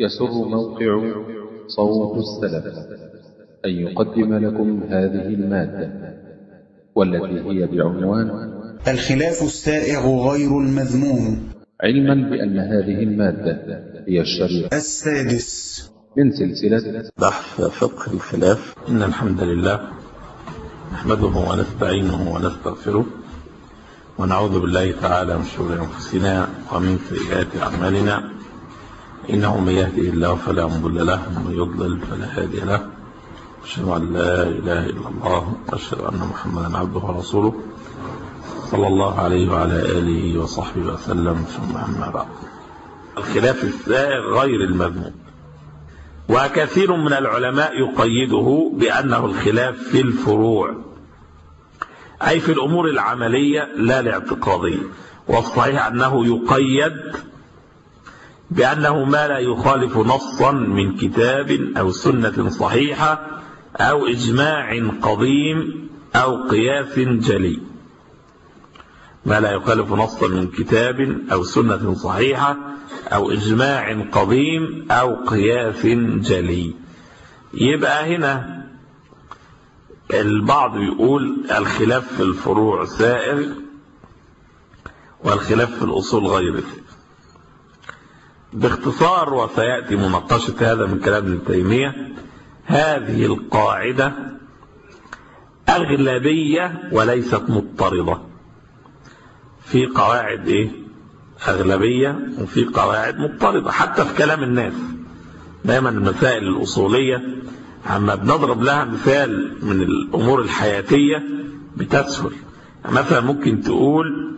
يسر موقع صوت السلف أن يقدم لكم هذه المادة والتي هي بعنوان الخلاف السائغ غير المذموم. علما بأن هذه المادة هي الشريعة. السادس. من سلسلة بحث فقه الخلاف. إن الحمد لله نحمده ونستعينه ونستغفره ونعوذ بالله تعالى من شرور أنفسنا ومن سيئات أعمالنا. إنه من يهده الله فلا مضل له ومن يضلل فلا هادي له. أشهد أن لا إله إلا الله وأشهد أن محمدا عبده ورسوله. صلى الله عليه وعلى آله وصحبه وسلم. ثم أما بعد. الخلاف السائغ غير المذموم. وكثير من العلماء يقيده بأنه الخلاف في الفروع أي في الأمور العملية لا الاعتقادية. والصحيح أنه يقيد بأنه ما لا يخالف نصا من كتاب أو سنة صحيحة أو إجماع قديم أو قياس جلي. ما لا يخالف نصا من كتاب أو سنة صحيحة أو إجماع قديم أو قياس جلي. يبقى هنا البعض يقول الخلاف في الفروع سائر والخلاف في الأصول غير سائر باختصار وسيأتي مناقشة هذا من كلام ابن تيمية. هذه القاعدة أغلبية وليست مضطردة. في قواعد إيه؟ أغلبية وفي قواعد مضطردة حتى في كلام الناس. دايما المسائل الأصولية عما بنضرب لها مثال من الأمور الحياتية بتسهل. مثلا ممكن تقول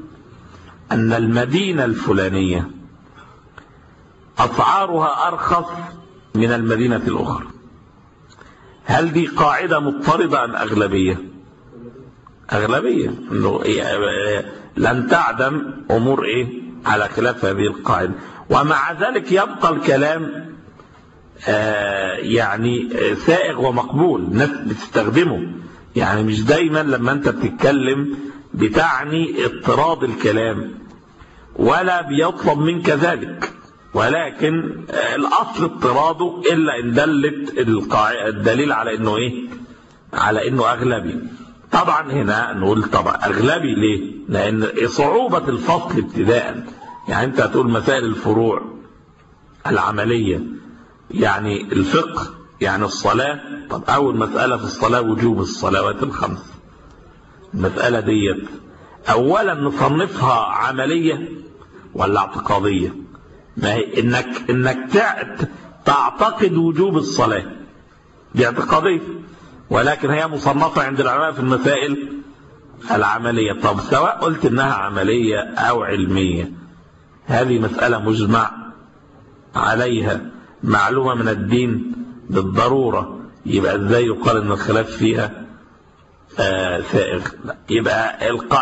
أن المدينة الفلانية أسعارها أرخص من المدينة الأخرى. هل دي قاعدة مضطردة أم أغلبية؟ أغلبية إنه لن تعدم أمور إيه؟ على خلاف هذه القاعدة. ومع ذلك يبقى الكلام آه يعني سائغ ومقبول الناس بتستخدمه. يعني مش دايما لما أنت بتتكلم بتعني اضطراد الكلام ولا بيطلب منك ذلك. ولكن الأصل اضطراده إلا إن دلت الدليل على إنه إيه؟ على إنه أغلبي. طبعا هنا نقول طبعا أغلبي ليه؟ لأن صعوبة الفصل ابتداء يعني أنت هتقول مسائل الفروع العملية يعني الفقه يعني الصلاة. طب أول مسألة في الصلاة وجوب الصلوات الخمس. المسألة ديت اولا نصنفها عملية ولا اعتقادية؟ ما هي إنك إنك تعتقد وجوب الصلاة. دي اعتقادية. ولكن هي مصنفة عند العلماء في المسائل العملية. طب سواء قلت إنها عملية أو علمية هذه مسألة مجمع عليها معلومة من الدين بالضرورة. يبقى إزاي يقال إن الخلاف فيها آه سائغ. يبقى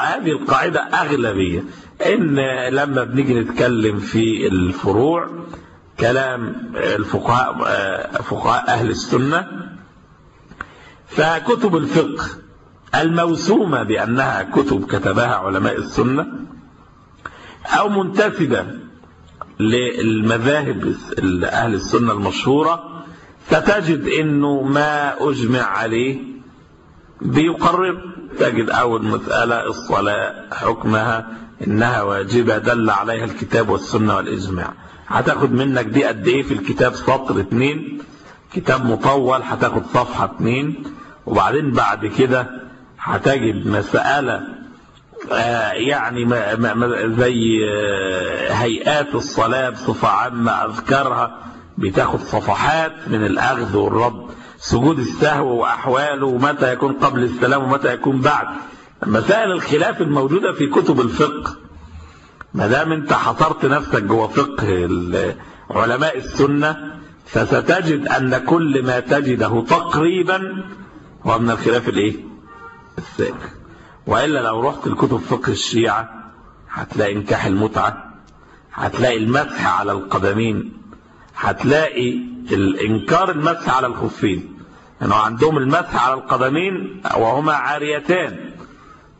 هذه القاعدة أغلبية. إن لما بنيجي نتكلم في الفروع كلام الفقهاء فقهاء أهل السنة فكتب الفقه الموسومة بأنها كتب كتبها علماء السنة أو منتسبة للمذاهب أهل السنة المشهورة ستجد أنه ما أجمع عليه بيقرر. تجد أول مسألة الصلاة حكمها إنها واجبة دل عليها الكتاب والسنة والإجماع. هتاخد منك دي قد إيه في الكتاب؟ سطر اتنين. كتاب مطول هتاخد صفحة اتنين. وبعدين بعد كده هتجد مسألة آه يعني ما ما زي آه هيئات الصلاة بصفة عامة أذكارها. بتاخد صفحات من الأخذ والرد. سجود السهو وأحواله ومتى يكون قبل السلام ومتى يكون بعد. مسائل الخلاف الموجودة في كتب الفقه ما دام انت حصرت نفسك جوه فقه علماء السنة فستجد أن كل ما تجده تقريبا هو من الخلاف الإيه؟ السائغ وإلا لو رحت الكتب فقه الشيعة هتلاقي نكاح المتعة هتلاقي المسح على القدمين هتلاقي الإنكار المسح على الخفين. يعني عندهم المسح على القدمين وهما عاريتان.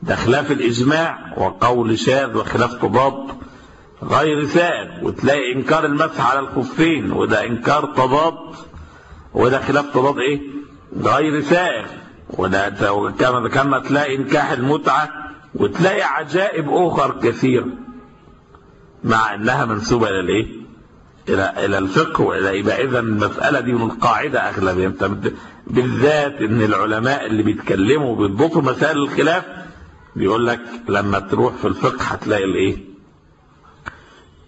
ده خلاف الإجماع وقول شاذ وخلاف تضاد غير سائغ وتلاقي إنكار المسح على الخفين وده إنكار تضاد وده خلاف تضاد إيه؟ غير سائغ وده كما تلاقي إنكاح المتعة وتلاقي عجائب أخر كثيرة مع إنها منسوبة إلى الإيه؟ إلى إلى الفقه وإلى يبقى اذا المسألة دي من أنت بت- بالذات إن العلماء اللي بيتكلموا بيضبطوا مسائل الخلاف بيقول لك لما تروح في الفقه هتلاقي الايه؟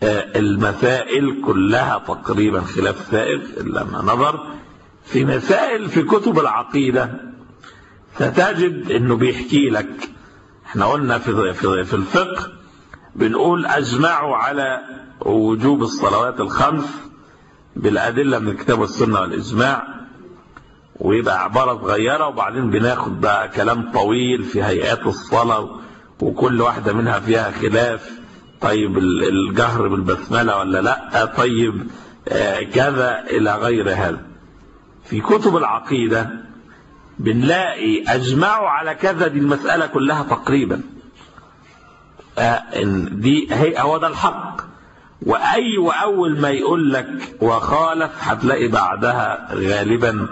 آه، المسائل كلها تقريبا خلاف سائغ الا ما نظر في مسائل في كتب العقيدة. ستجد إنه بيحكي لك إحنا قلنا في في في الفقه بنقول أجمعوا على وجوب الصلوات الخمس بالأدلة من الكتاب والسنة والإجماع. ويبقى عبارة صغيرة وبعدين بناخد بقى كلام طويل في هيئات الصلاة وكل واحدة منها فيها خلاف. طيب ال- الجهر بالبسملة ولا لأ؟ طيب آه، كذا إلى غير هذا. في كتب العقيدة بنلاقي أجمعوا على كذا دي المسألة كلها تقريبا. آه، دي هي هو ده الحق. وأي وأول ما يقول لك وخالف هتلاقي بعدها غالبا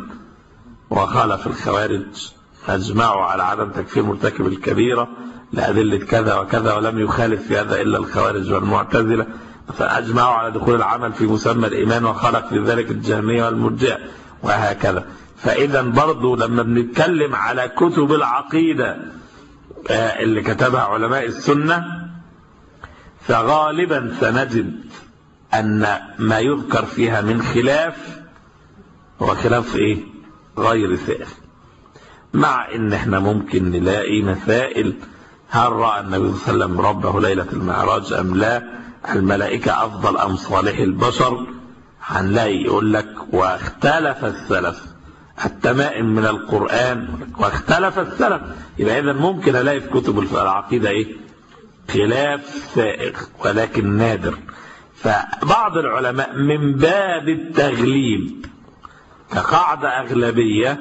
وخالف الخوارج اجمعوا على عدم تكفير مرتكب الكبيرة لأدلة كذا وكذا ولم يخالف في هذا إلا الخوارج والمعتزلة فأجمعوا على دخول العمل في مسمى الإيمان وخلق في ذلك الجهمية والمرجئه وهكذا. فاذا برضو لما بنتكلم على كتب العقيدة آه، اللي كتبها علماء السنة فغالبا سنجد أن ما يذكر فيها من خلاف هو خلاف إيه؟ غير سائغ مع إن إحنا ممكن نلاقي مسائل هل رأى النبي صلى الله عليه وسلم ربه ليلة المعراج أم لا؟ الملائكة أفضل أم صالح البشر؟ هنلاقي يقول لك واختلف السلف. التمائم من القرآن واختلف السلف. يبقى اذا ممكن ألاقي في كتب العقيدة إيه؟ خلاف سائغ ولكن نادر. فبعض العلماء من باب التغليب كقاعدة أغلبية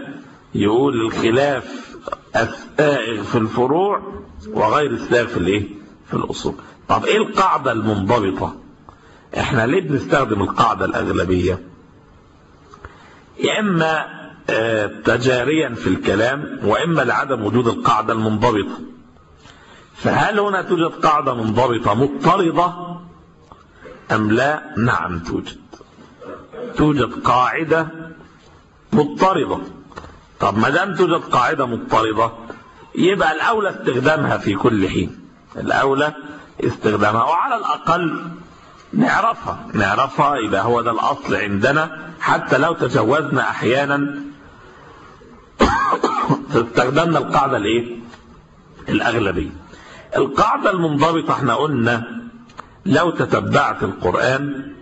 يقول الخلاف السائغ في الفروع وغير السائغ في الإيه؟ في الأصول. طب إيه القاعدة المنضبطة؟ إحنا ليه بنستخدم القاعدة الأغلبية؟ يا إما آه، تجاريا في الكلام وإما لعدم وجود القاعدة المنضبطة. فهل هنا توجد قاعدة منضبطة مضطردة أم لا؟ نعم توجد. توجد قاعدة مضطردة طب ما دام توجد قاعدة مضطردة يبقى الأولى استخدامها في كل حين. الأولى استخدامها وعلى الأقل نعرفها. نعرفها يبقى هو ده الأصل عندنا حتى لو تجوزنا أحيانا. فاستخدمنا القاعدة الإيه؟ الأغلبية. القاعدة المنضبطة إحنا قلنا لو تتبعت القرآن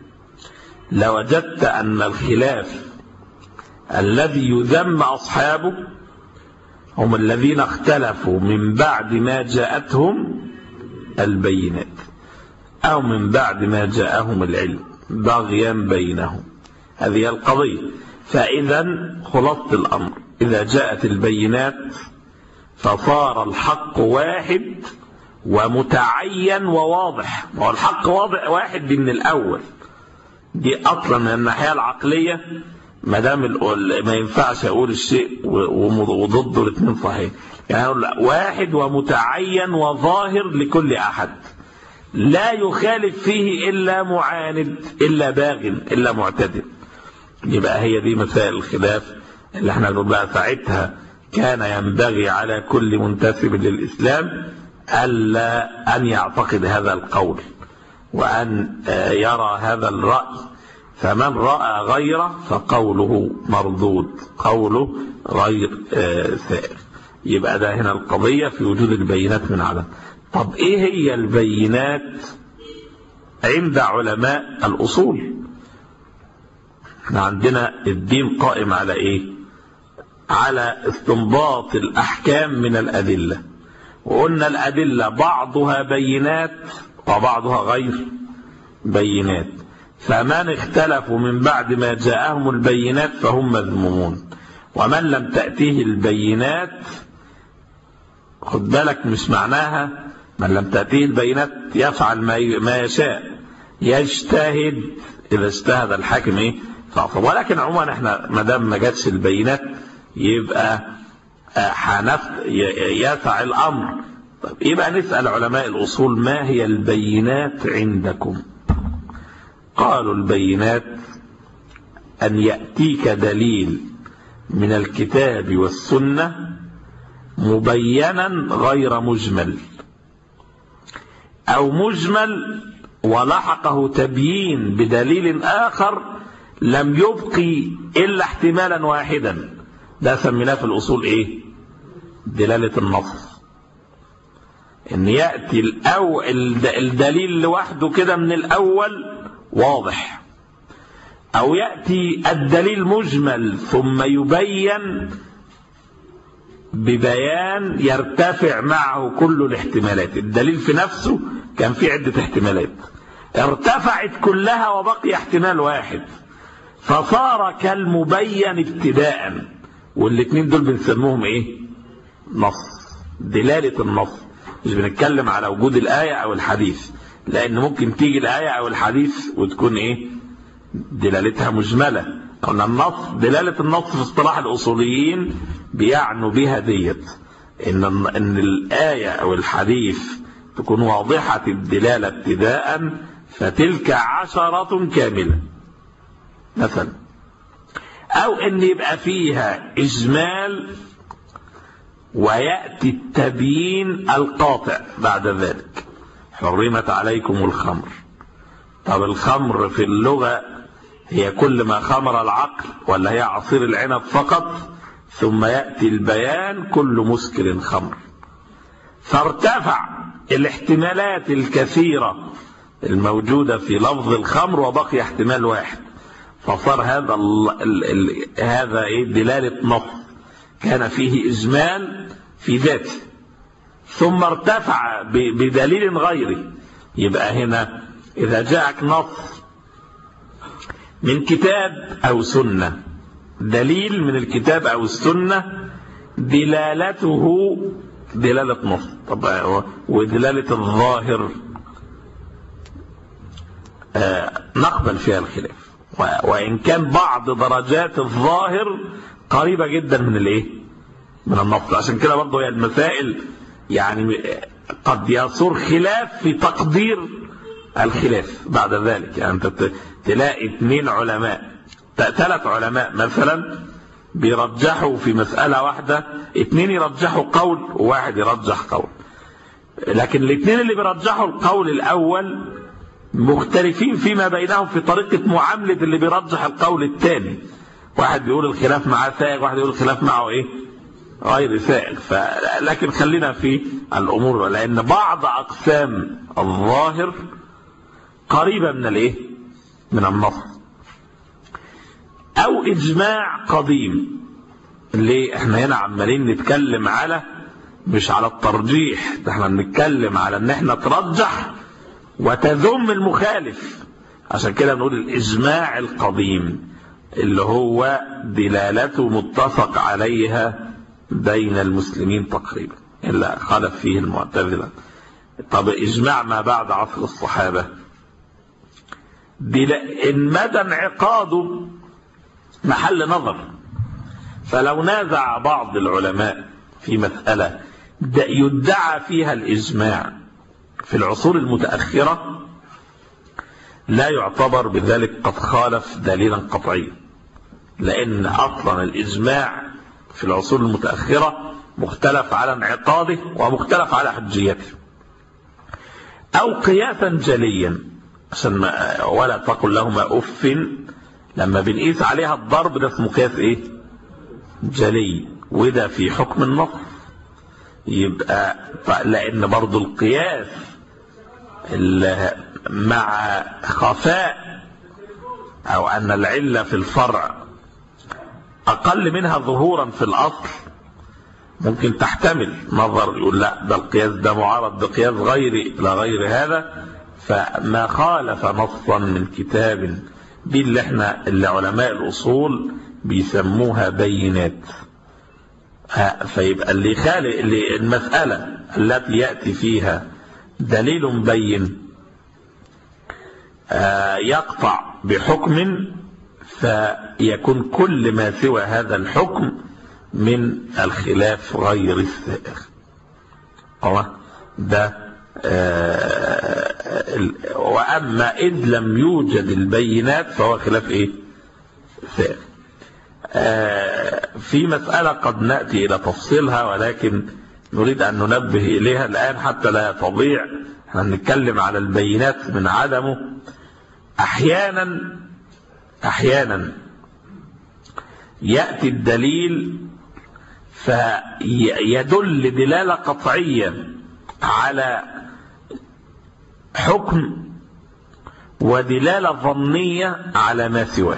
لوجدت أن الخلاف الذي يذم أصحابه هم الذين اختلفوا من بعد ما جاءتهم البينات أو من بعد ما جاءهم العلم بغيا بينهم. هذه القضية. فإذا خلاصة الأمر. إذا جاءت البينات فصار الحق واحد ومتعين وواضح. هو الحق واضح واحد من الأول. دي أصلا من الناحية العقلية. ما دام ما ينفعش أقول الشيء وضده الاثنين صحيح. يعني لا، واحد ومتعين وظاهر لكل أحد. لا يخالف فيه إلا معاند إلا باغ إلا معتدل. يبقى هي دي مسائل الخلاف اللي إحنا بنقول بقى ساعتها كان ينبغي على كل منتسب للإسلام ألا أن يعتقد هذا القول وأن آه، يرى هذا الرأي فمن رأى غيره فقوله مردود. قوله غير آه، سائر يبقى ده هنا القضية في وجود البينات من عدم. طب إيه هي البينات عند علماء الأصول؟ إحنا عندنا الدين قائم على إيه؟ على استنباط الأحكام من الأدلة. وقلنا الأدلة بعضها بينات وبعضها غير بينات. فمن اختلفوا من بعد ما جاءهم البينات فهم مذمومون. ومن لم تأتيه البينات خد بالك مش معناها من لم تأتيه البينات يفعل ما يشاء يجتهد. إذا اجتهد الحاكم إيه؟ ولكن عموما إحنا ما دام ما جاتش البينات يبقى حنف يسع الأمر. طيب يبقى نسأل علماء الأصول ما هي البينات عندكم؟ قالوا البينات أن يأتيك دليل من الكتاب والسنة مبينا غير مجمل أو مجمل ولحقه تبيين بدليل آخر لم يبقي إلا احتمالا واحدا. ده سميناه في الأصول إيه؟ دلالة النص. إن يأتي الأو الدليل لوحده كده من الأول واضح. أو يأتي الدليل مجمل ثم يبين ببيان يرتفع معه كل الاحتمالات. الدليل في نفسه كان في عدة احتمالات. ارتفعت كلها وبقي احتمال واحد. فصار كالمبين ابتداء. والاثنين دول بنسموهم إيه؟ نص. دلالة النص. مش بنتكلم على وجود الآية أو الحديث. لأن ممكن تيجي الآية أو الحديث وتكون إيه؟ دلالتها مجملة. قلنا النص دلالة النص في اصطلاح الأصوليين بيعنوا بها ديت. إن, إن الآية أو الحديث تكون واضحة الدلالة ابتداء فتلك عشرة كاملة. مثلا. أو إن يبقى فيها إجمال ويأتي التبيين القاطع بعد ذلك. حرمت عليكم الخمر. طب الخمر في اللغة هي كل ما خمر العقل ولا هي عصير العنب فقط؟ ثم يأتي البيان كل مسكر خمر. فارتفع الاحتمالات الكثيرة الموجودة في لفظ الخمر وبقي احتمال واحد. فصار هذا ال ال ال هذا إيه؟ دلالة نص. كان فيه إجمال في ذاته. ثم ارتفع بدليل غيره. يبقى هنا إذا جاءك نص من كتاب أو سنة. دليل من الكتاب أو السنة دلالته دلالة نص. طب ودلالة الظاهر آه نقبل فيها الخلاف. وإن كان بعض درجات الظاهر قريبة جدا من الإيه؟ من النص. عشان كده برضه هي المسائل يعني قد يصور خلاف في تقدير الخلاف بعد ذلك. يعني أنت تلاقي اثنين علماء ثلاث علماء مثلا بيرجحوا في مسألة واحدة اثنين يرجحوا قول وواحد يرجح قول. لكن الاثنين اللي بيرجحوا القول الأول مختلفين فيما بينهم في طريقة معاملة اللي بيرجح القول الثاني. واحد بيقول الخلاف معاه سائغ واحد يقول الخلاف معه إيه؟ غير سائغ لكن خلينا في الأمور لأن بعض أقسام الظاهر قريبة من الإيه؟ من النص. أو إجماع قديم ليه إحنا هنا عمالين نتكلم على مش على الترجيح ده إحنا بنتكلم على إن إحنا ترجح وتذم المخالف. عشان كده بنقول الإجماع القديم اللي هو دلالته متفق عليها بين المسلمين تقريبا. إلا خلف فيه المعتزلة. طب إجماع ما بعد عصر الصحابة. إن مدى انعقاده محل نظر. فلو نازع بعض العلماء في مسألة يدعى فيها الإجماع في العصور المتأخرة لا يعتبر بذلك قد خالف دليلا قطعيا. لأن أصلا الإجماع في العصور المتأخرة مختلف على انعقاده ومختلف على حجيته. أو قياسا جليا عشان ولا تقل لهما أف لما بنقيس عليها الضرب ده اسمه قياس إيه؟ جلي. وده في حكم النص. يبقى لأن برضو القياس مع خفاء أو أن العلة في الفرع أقل منها ظهورا في الأصل ممكن تحتمل نظر يقول لا ده القياس ده معارض بقياس غير لا غير هذا. فما خالف نصا من كتاب دي اللي إحنا اللي علماء الأصول بيسموها بينات. فيبقى اللي خالق اللي المسألة التي يأتي فيها دليل بين آه، يقطع بحكم فيكون كل ما سوى هذا الحكم من الخلاف غير السائغ. أوه. ده آه، وأما إذ لم يوجد البينات فهو خلاف إيه؟ سائغ. آه، في مسألة قد نأتي إلى تفصيلها ولكن نريد أن ننبه إليها الآن حتى لا تضيع. إحنا بنتكلم على البينات من عدمه. أحيانا أحيانا يأتي الدليل فيدل دلالة قطعية على حكم ودلالة ظنية على ما سواه.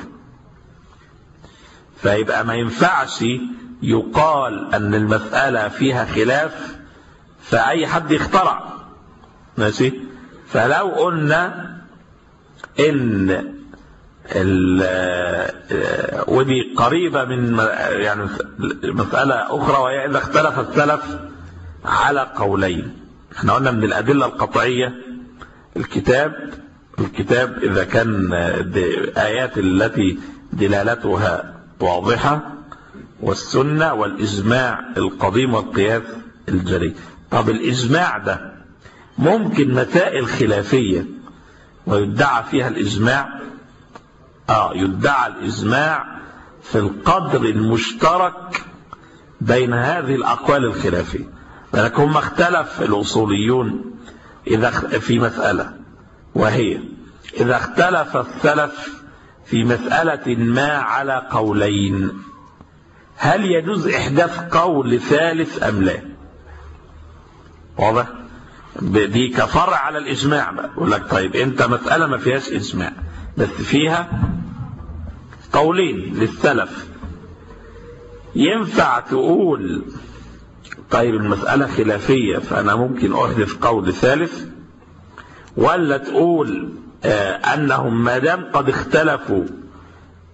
فيبقى ما ينفعش يقال أن المسألة فيها خلاف فأي حد يخترع. ماشي؟ فلو قلنا إن ودي قريبة من يعني مسألة أخرى وهي إذا اختلف السلف على قولين. إحنا قلنا من الأدلة القطعية الكتاب الكتاب إذا كان د- آيات التي دلالتها واضحة والسنة والإجماع القديم والقياس الجلي. طب الإجماع ده ممكن مسائل خلافية ويدعى فيها الإجماع آه يدعى الإجماع في القدر المشترك بين هذه الأقوال الخلافية. لذلك هم اختلف الأصوليون إذا في مسألة وهي إذا اختلف السلف في مسألة ما على قولين هل يجوز إحداث قول ثالث أم لا؟ واضح؟ دي كفرع على الإجماع بقى. يقول لك طيب أنت مسألة ما فيهاش إجماع بس فيها قولين للسلف. ينفع تقول طيب المسألة خلافية فأنا ممكن أحدث قول ثالث ولا تقول آه، أنهم ما دام قد اختلفوا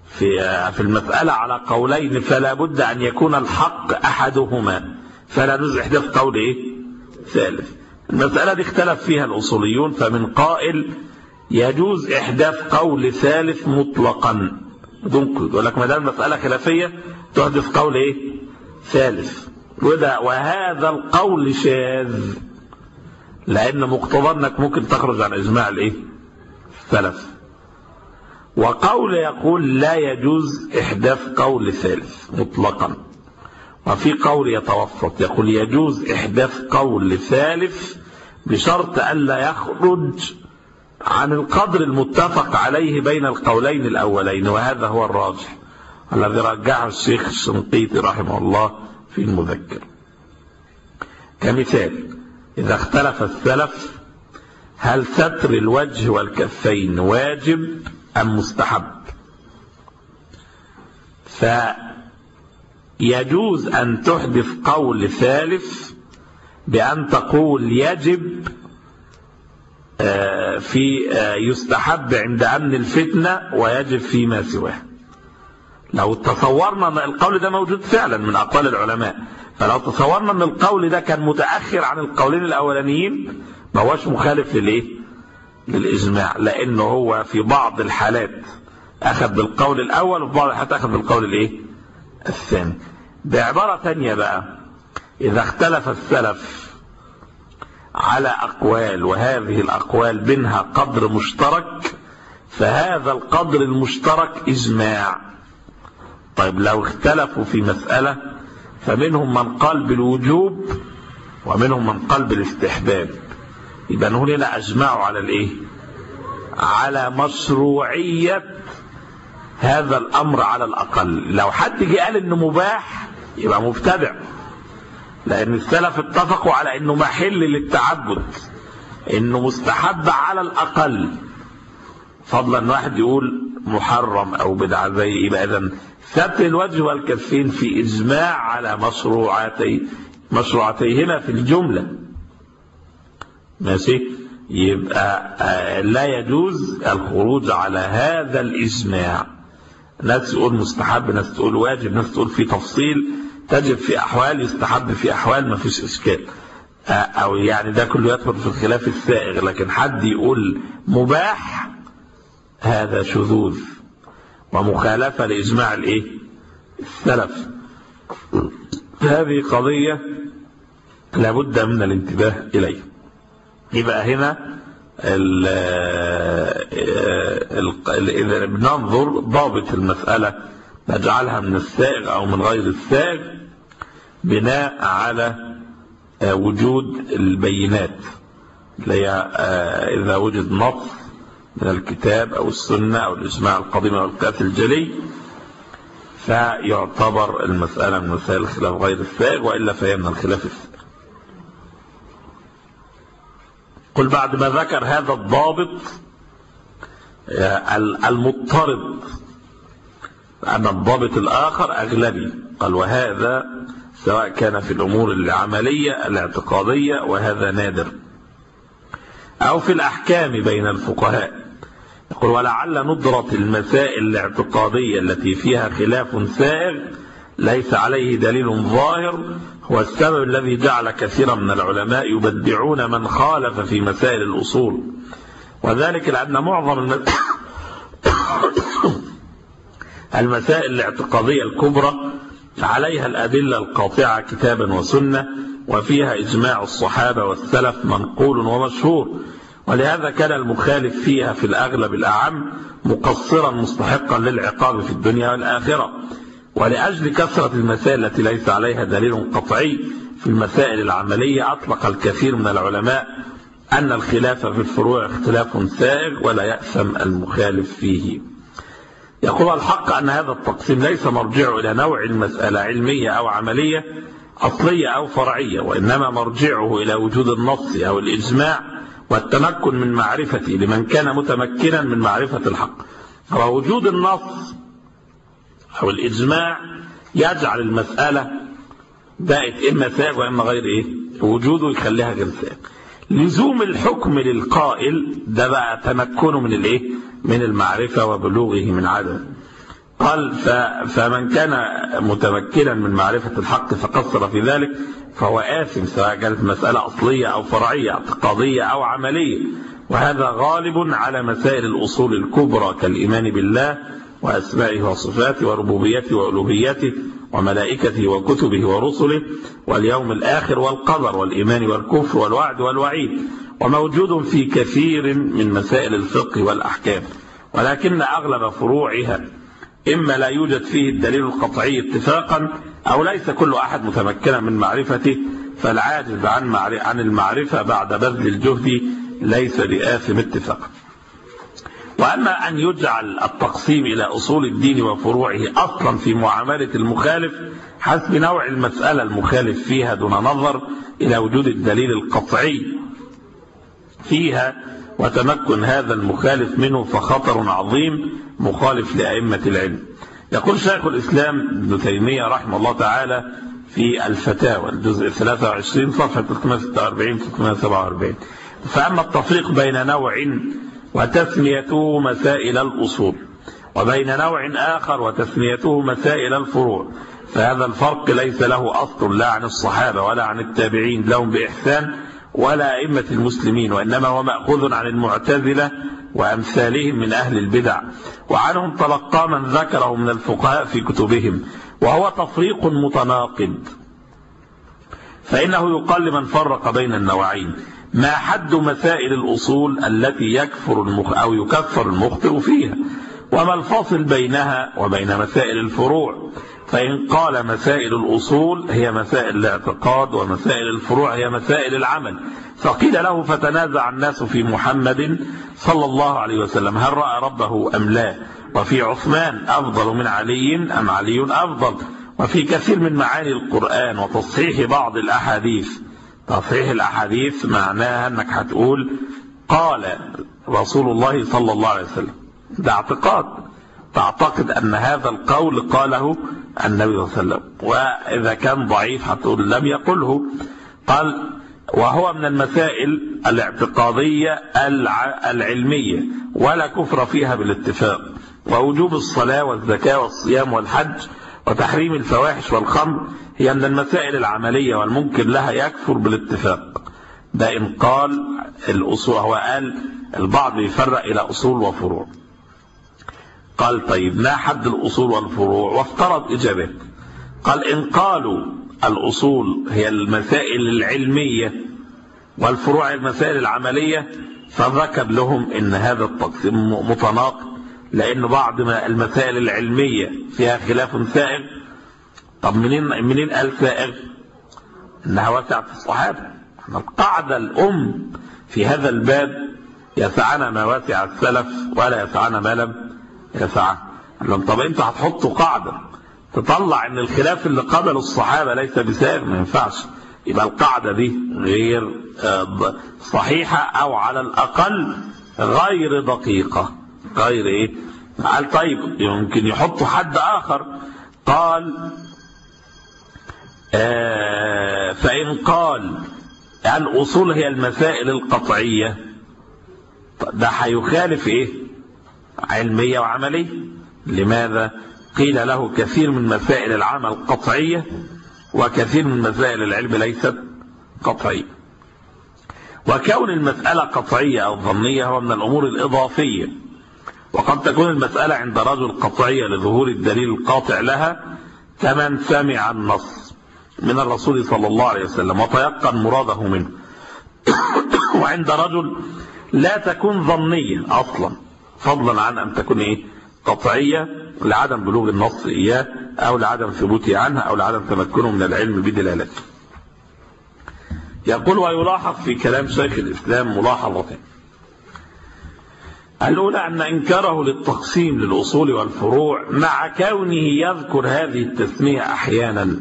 في آه، في المسألة على قولين فلا بد أن يكون الحق أحدهما. فلا يجوز إحداث قول إيه؟ ثالث. المسألة دي اختلف فيها الأصوليون فمن قائل يجوز إحداث قول ثالث مطلقا. قيد يقول لك ما دام المسألة خلافية تحدث قول إيه؟ ثالث. وده وهذا القول شاذ. لأن مقتضى أنك ممكن تخرج عن إجماع الإيه؟ السلف وقول يقول لا يجوز إحداث قول ثالث مطلقا. وفي قول يتوسط يقول يجوز إحداث قول ثالث بشرط ألا يخرج عن القدر المتفق عليه بين القولين الأولين وهذا هو الراجح الذي رجعه الشيخ الشنقيطي رحمه الله في المذكر. كمثال إذا اختلف السلف هل ستر الوجه والكفين واجب أم مستحب؟ فيجوز أن تحدث قول ثالث بأن تقول يجب آه، في آه، يستحب عند أمن الفتنة ويجب فيما سواه. لو تصورنا أن القول ده موجود فعلا من أقوال العلماء فلو تصورنا أن القول ده كان متأخر عن القولين الأولانيين ما هوش مخالف للإيه؟ للإجماع لأنه هو في بعض الحالات أخذ بالقول الأول وفي بعض الحالات أخذ بالقول الإيه؟ الثاني. بعبارة ثانية بقى إذا اختلف السلف على أقوال وهذه الأقوال بينها قدر مشترك فهذا القدر المشترك إجماع. طيب لو اختلفوا في مسألة فمنهم من قال بالوجوب ومنهم من قال بالاستحباب. يبقى هنا أجمعوا على الإيه؟ على مشروعية هذا الأمر على الأقل. لو حد جه قال إنه مباح يبقى مبتدع. لأن السلف اتفقوا على إنه محل للتعبد إنه مستحب على الأقل. فضلا ان واحد يقول محرم أو بدعة زي يبقى اذا ستر الوجه والكفين في إجماع على مشروعاتي مشروعاتيهما في الجملة. ماشي؟ يبقى آه، لا يجوز الخروج على هذا الإجماع. ناس تقول مستحب ناس تقول واجب ناس تقول في تفصيل. تجب في أحوال يستحب في أحوال ما فيش إشكال. آه، أو يعني ده كله يدخل في الخلاف السائغ لكن حد يقول مباح هذا شذوذ. ومخالفة لإجماع الإيه؟ السلف. هذه قضية لابد من الانتباه إليه يبقى هنا ال ال إذا بننظر ضابط المسألة نجعلها من السائغ أو من غير السائغ بناء على وجود البينات. هي إذا وجد نص من الكتاب أو السنة أو الإجماع القديم أو القياس الجلي فيعتبر المسألة من مسائل الخلاف غير السائغ وإلا فهي من الخلاف السائغ. قل بعد ما ذكر هذا الضابط المضطرد أن الضابط الآخر أغلبي. قال وهذا سواء كان في الأمور العملية الاعتقادية وهذا نادر. أو في الأحكام بين الفقهاء. يقول ولعل ندرة المسائل الاعتقادية التي فيها خلاف سائغ ليس عليه دليل ظاهر هو السبب الذي جعل كثيرا من العلماء يبدعون من خالف في مسائل الأصول. وذلك لأن معظم المسائل الاعتقادية الكبرى عليها الأدلة القاطعة كتابا وسنة وفيها إجماع الصحابة والسلف منقول ومشهور. ولهذا كان المخالف فيها في الأغلب الأعم مقصرا مستحقا للعقاب في الدنيا والآخرة. ولأجل كثرة المسائل التي ليس عليها دليل قطعي في المسائل العملية أطلق الكثير من العلماء أن الخلاف في الفروع اختلاف سائغ ولا يأثم المخالف فيه. يقول الحق أن هذا التقسيم ليس مرجعه إلى نوع المسألة علمية أو عملية أصلية أو فرعية وإنما مرجعه إلى وجود النص أو الإجماع والتمكن من معرفته لمن كان متمكنا من معرفة الحق. ووجود النص أو الإجماع يجعل المسألة بقت إما سائغ وإما غير إيه؟ وجوده يخليها غير لزوم الحكم للقائل ده بقى تمكنه من الإيه؟ من المعرفة وبلوغه من عدم. قال فمن كان متمكنا من معرفة الحق فقصر في ذلك فهو آثم سواء كانت مسألة أصلية أو فرعية اعتقادية أو عملية. وهذا غالب على مسائل الأصول الكبرى كالإيمان بالله وأسمائه وصفاته وربوبيته وألوهيته وملائكته وكتبه ورسله واليوم الآخر والقدر والإيمان والكفر والوعد والوعيد وموجود في كثير من مسائل الفقه والأحكام ولكن أغلب فروعها إما لا يوجد فيه الدليل القطعي اتفاقا أو ليس كل أحد متمكنا من معرفته فالعاجز عن المعرفة بعد بذل الجهد ليس بآثم اتفاقا وأما أن يجعل التقسيم إلى أصول الدين وفروعه أصلا في معاملة المخالف حسب نوع المسألة المخالف فيها دون نظر إلى وجود الدليل القطعي فيها وتمكن هذا المخالف منه فخطر عظيم مخالف لأئمة العلم. يقول شيخ الإسلام ابن تيمية رحمه الله تعالى في الفتاوى الجزء 23 صفحة 346 347 فأما التفريق بين نوع وتسميته مسائل الأصول وبين نوع آخر وتسميته مسائل الفروع. فهذا الفرق ليس له أصل لا عن الصحابة ولا عن التابعين لهم بإحسان ولا أئمة المسلمين وإنما هو مأخوذ عن المعتزلة وأمثالهم من أهل البدع. وعنهم تلقى من ذكره من الفقهاء في كتبهم وهو تفريق متناقض. فإنه يقال لمن فرق بين النوعين. ما حد مسائل الأصول التي يكفر المخ أو يكفر المخطئ فيها وما الفاصل بينها وبين مسائل الفروع. فإن قال مسائل الأصول هي مسائل الاعتقاد ومسائل الفروع هي مسائل العمل. فقيل له فتنازع الناس في محمد صلى الله عليه وسلم هل رأى ربه أم لا؟ وفي عثمان أفضل من علي؟ أم علي أفضل؟ وفي كثير من معاني القرآن وتصحيح بعض الأحاديث. تصحيح الأحاديث معناها أنك هتقول قال رسول الله صلى الله عليه وسلم. ده اعتقاد. تعتقد أن هذا القول قاله النبي صلى الله عليه وسلم. وإذا كان ضعيف هتقول لم يقله. قال وهو من المسائل الاعتقادية العلمية ولا كفر فيها بالاتفاق. ووجوب الصلاة والزكاة والصيام والحج وتحريم الفواحش والخمر هي من المسائل العملية والممكن لها يكفر بالاتفاق. ده إن قال الأصول هو قال البعض يفرق إلى أصول وفروع. قال طيب ما حد الأصول والفروع؟ وافترض إجابات. قال إن قالوا الأصول هي المسائل العلمية والفروع المسائل العملية فذكر لهم إن هذا التقسيم متناقض. لأن بعض ما المسائل العلمية فيها خلاف سائغ طب منين منين قال سائغ؟ إنها وسعت الصحابة. القاعدة الأم في هذا الباب يسعنا ما وسع السلف ولا يسعنا ما لم يسعه. طب انت هتحطوا قاعدة تطلع إن الخلاف اللي قبله الصحابة ليس بسائغ ما ينفعش. يبقى القاعدة دي غير صحيحة أو على الأقل غير دقيقة. غير إيه؟ قال طيب يمكن يحطوا حد آخر. قال آه فإن قال الأصول هي المسائل القطعية. ده هيخالف إيه؟ علمية وعملية. لماذا؟ قيل له كثير من مسائل العمل قطعية وكثير من مسائل العلم ليست قطعية. وكون المسألة قطعية أو ظنية هو من الأمور الإضافية. وقد تكون المسألة عند رجل قطعية لظهور الدليل القاطع لها كمن سمع النص من الرسول صلى الله عليه وسلم وتيقن مراده منه. وعند رجل لا تكون ظنية أصلا فضلا عن أن تكون إيه؟ قطعية لعدم بلوغ النص إياه أو لعدم ثبوته عنها أو لعدم تمكنه من العلم بدلالته. يقول ويلاحظ في كلام شيخ الإسلام ملاحظتين. الأولى أن إنكاره للتقسيم للأصول والفروع مع كونه يذكر هذه التسمية أحيانا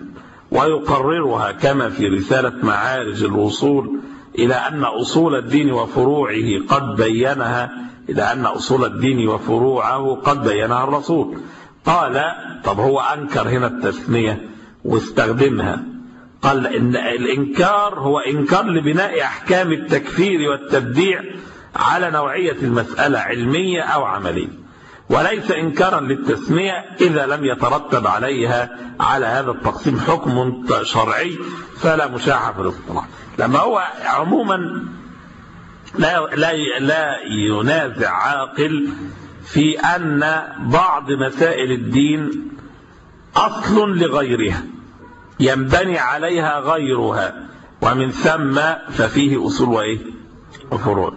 ويقررها كما في رسالة معارج الوصول إلى أن أصول الدين وفروعه قد بينها إلى أن أصول الدين وفروعه قد بينها الرسول. قال طب هو أنكر هنا التسمية واستخدمها. قال إن الإنكار هو إنكار لبناء أحكام التكفير والتبديع على نوعية المسألة علمية أو عملية. وليس إنكارا للتسمية إذا لم يترتب عليها على هذا التقسيم حكم شرعي فلا مشاحة في الاصطلاح لما هو عموما لا, لا, لا ينازع عاقل في أن بعض مسائل الدين أصل لغيرها ينبني عليها غيرها ومن ثم ففيه أصول وإيه؟ وفروع.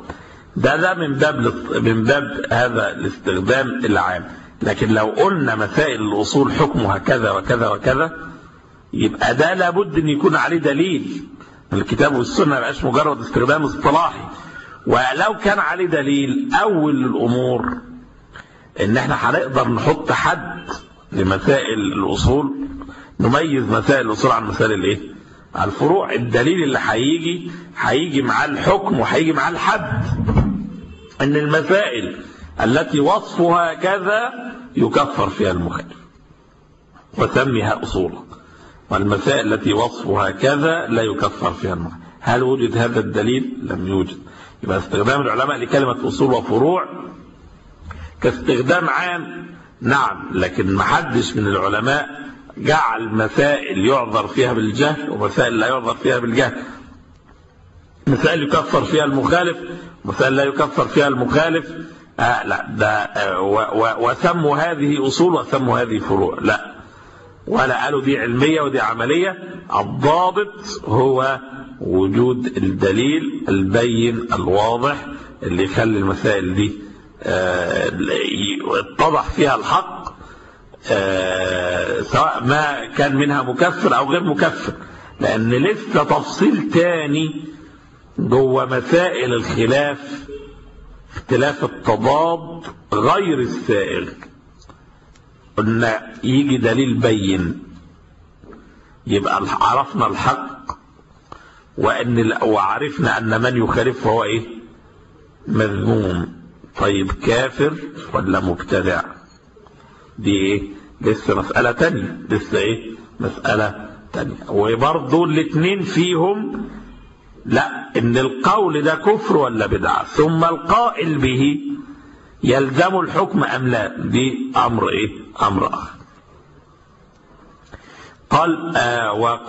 ده ده من باب من باب هذا الاستخدام العام. لكن لو قلنا مسائل الأصول حكمها كذا وكذا وكذا يبقى ده لابد أن يكون عليه دليل. الكتاب والسنة ما يبقاش مجرد استخدام اصطلاحي. ولو كان عليه دليل أول الأمور إن إحنا هنقدر نحط حد لمسائل الأصول نميز مسائل الأصول عن مسائل الإيه؟ الفروع الدليل اللي هيجي هيجي مع الحكم وهيجي مع الحد. إن المسائل التي وصفها كذا يكفر فيها المخالف. وسميها اصولا والمسائل التي وصفها كذا لا يكفر فيها المخالف. هل وجد هذا الدليل؟ لم يوجد. يبقى استخدام العلماء لكلمة أصول وفروع كاستخدام عام. نعم لكن ما حدش من العلماء جعل مسائل يعذر فيها بالجهل ومسائل لا يعذر فيها بالجهل. مسائل يكفر فيها المخالف مسائل لا يكفر فيها المخالف. آه لا ده آه وسموا هذه أصول وسموا هذه فروع. لا. ولا قالوا دي علمية ودي عملية. الضابط هو وجود الدليل البين الواضح اللي يخلي المسائل دي اتضح فيها الحق سواء ما كان منها مكفر أو غير مكفر لأن لسه تفصيل تاني جوه مسائل الخلاف اختلاف التضاد غير السائغ قلنا يجي دليل بين. يبقى عرفنا الحق وإن وعرفنا أن من يخالف هو إيه؟ مذموم. طيب كافر ولا مبتدع؟ دي إيه؟ لسه مسألة تانية. لسه إيه؟ مسألة تانية. وبرضه الاثنين فيهم لا إن القول ده كفر ولا بدعة. ثم القائل به يلزم الحكم أم لا؟ دي أمر إيه؟ أمر آخر. قال آه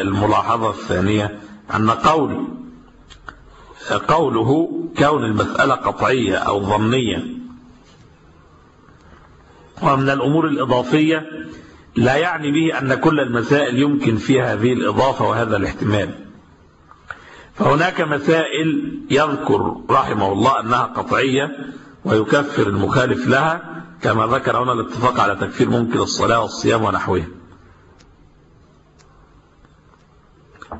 الملاحظة الثانية أن قول قوله كون المسألة قطعية أو ظنية ومن الأمور الإضافية لا يعني به أن كل المسائل يمكن فيها هذه الإضافة وهذا الاحتمال. فهناك مسائل يذكر رحمه الله أنها قطعية ويكفر المخالف لها كما ذكر هنا الاتفاق على تكفير منكر الصلاة والصيام ونحوها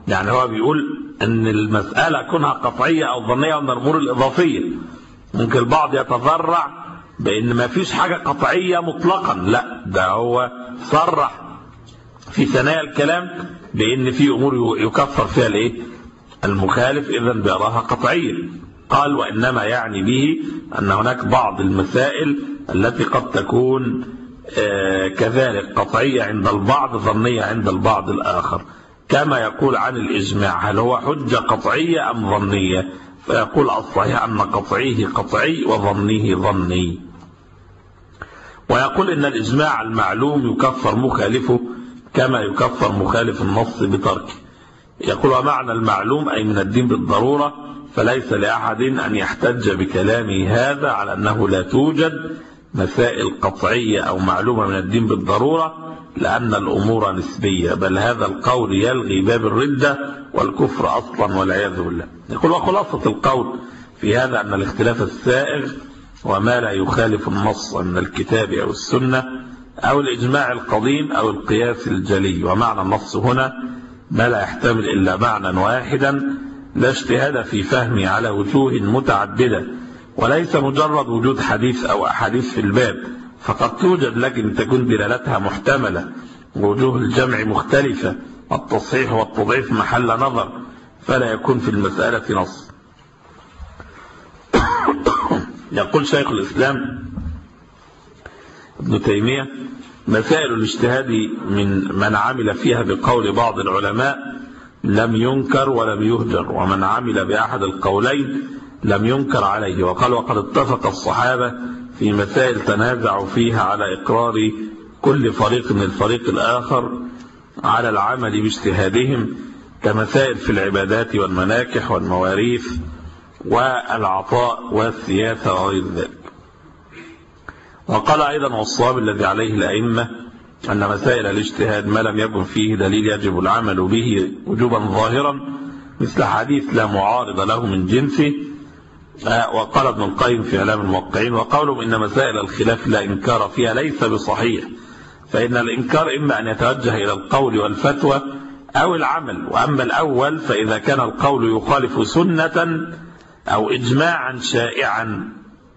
يعني هو بيقول أن المسألة كونها قطعية أو ظنية من الأمور الإضافية ممكن البعض يتذرع بأن ما فيش حاجة قطعية مطلقا لا ده هو صرح في ثنايا الكلام بأن في أمور يكفر فيها الإيه؟ المخالف إذا بيراها قطعية. قال وإنما يعني به أن هناك بعض المسائل التي قد تكون كذلك قطعية عند البعض ظنية عند البعض الآخر. كما يقول عن الإجماع هل هو حجة قطعية أم ظنية؟ فيقول الصحيح أن قطعيه قطعي وظنيه ظني. ويقول إن الإجماع المعلوم يكفر مخالفه كما يكفر مخالف النص بتركه. يقول ومعنى المعلوم أي من الدين بالضرورة فليس لأحد أن يحتج بكلامه هذا على أنه لا توجد مسائل قطعية أو معلومة من الدين بالضرورة لأن الأمور نسبية بل هذا القول يلغي باب الردة والكفر أصلا والعياذ بالله. يقول وخلاصة القول في هذا أن الاختلاف السائغ وما لا يخالف النص من الكتاب أو السنة أو الإجماع القديم أو القياس الجلي. ومعنى النص هنا ما لا يحتمل إلا معنى واحدا لا اجتهاد في فهمه على وجوه متعددة وليس مجرد وجود حديث أو أحاديث في الباب. فقد توجد لكن تكون دلالتها محتملة. ووجوه الجمع مختلفة والتصحيح والتضعيف محل نظر فلا يكون في المسألة نص. يقول شيخ الإسلام ابن تيمية مسائل الاجتهاد من من عمل فيها بقول بعض العلماء لم ينكر ولم يهجر ومن عمل بأحد القولين لم ينكر عليه. وقال وقد اتفق الصحابة في مسائل تنازعوا فيها على إقرار كل فريق من الفريق الآخر على العمل باجتهادهم كمسائل في العبادات والمناكح والمواريث والعطاء والسياسة وغير ذلك. وقال أيضا والصواب الذي عليه الأئمة أن مسائل الاجتهاد ما لم يكن فيه دليل يجب العمل به وجوبا ظاهرا مثل حديث لا معارض له من جنسه وقال ابن القيم في إعلام الموقعين وقولهم إن مسائل الخلاف لا إنكار فيها ليس بصحيح فإن الإنكار إما أن يتوجه إلى القول والفتوى أو العمل وأما الأول فإذا كان القول يخالف سنة أو إجماعا شائعا.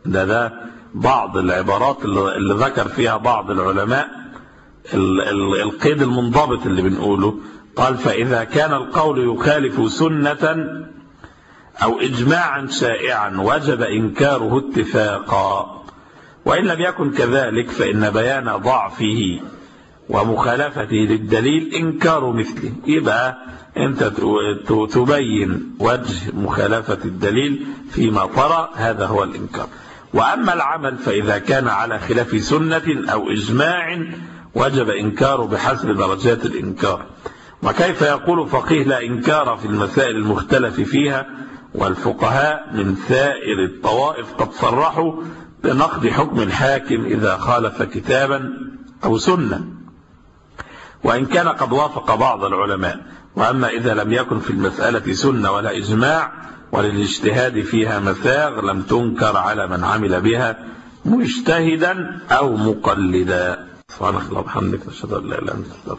ده ده بعض العبارات اللي ذكر فيها بعض العلماء القيد المنضبط اللي بنقوله. قال فإذا كان القول يخالف سنة أو إجماعا شائعا وجب إنكاره اتفاقا. وإن لم يكن كذلك فإن بيان ضعفه ومخالفته للدليل إنكار مثله. يبقى أنت تبين وجه مخالفة الدليل فيما ترى هذا هو الإنكار. وأما العمل فإذا كان على خلاف سنة أو إجماع وجب إنكاره بحسب درجات الإنكار. وكيف يقول فقيه لا إنكار في المسائل المختلف فيها؟ والفقهاء من سائر الطوائف قد صرحوا بنقد حكم الحاكم إذا خالف كتابا أو سنة. وإن كان قد وافق بعض العلماء وأما إذا لم يكن في المسألة سنة ولا إجماع وللاجتهاد فيها مساغ لم تنكر على من عمل بها مجتهدا أو مقلدا. سبحانك اللهم وبحمدك نشهد أن لا إله إلا أنت